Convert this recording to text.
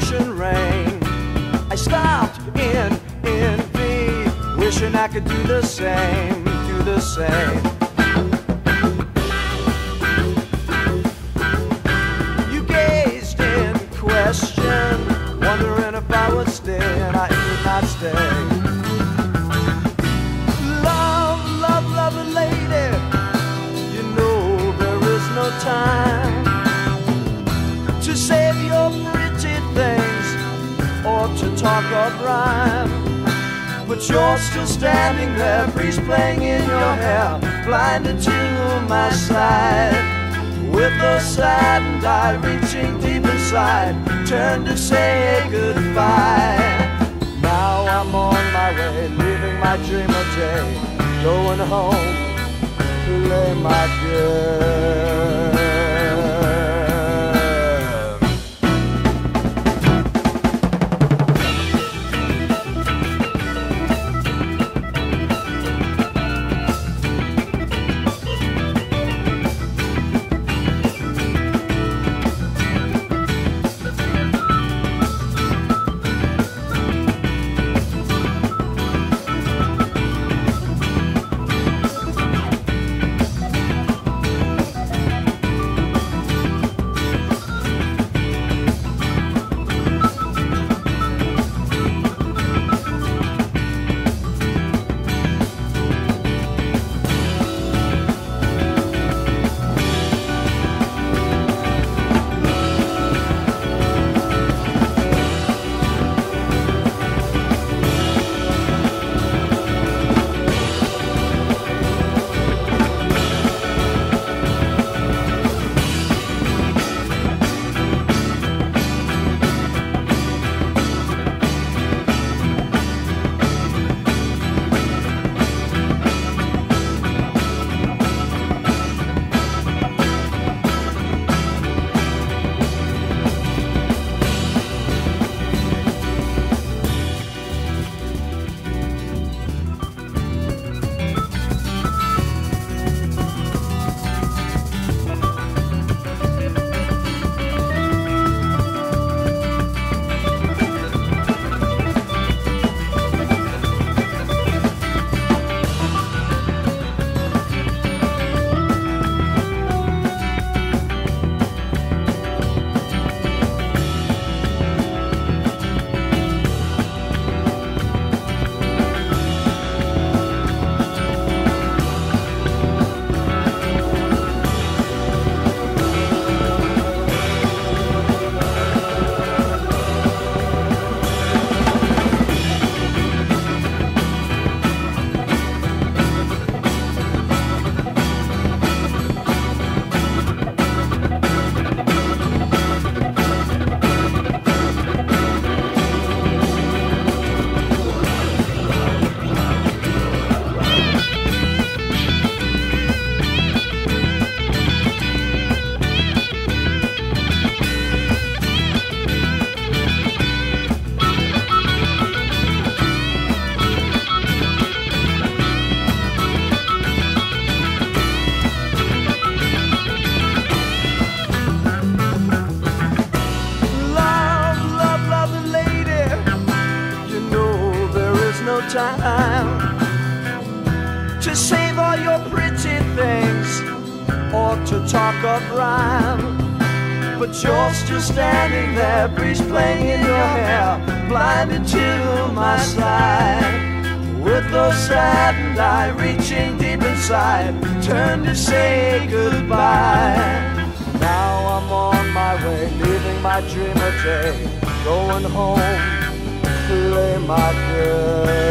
ocean rain. I stopped in, V, wishing I could do the same, do the same. You gazed in question, wondering if I would stay, and I could not stay. Love, love, love, lady, you know there is no time to save your things or to talk of rhyme. But you're still standing there, breeze playing in your hair, blinded to my side. With a saddened eye reaching deep inside, turn to say goodbye. Now I'm on my way, leaving my dream of day, going home to lay my girl. Time to save all your pretty things or to talk of rhyme. But you're still standing there, breeze playing in your hair, blinded to my side. With those saddened eye reaching deep inside, turn to say goodbye. Now I'm on my way, leaving my dream a day, going home to lay my girl.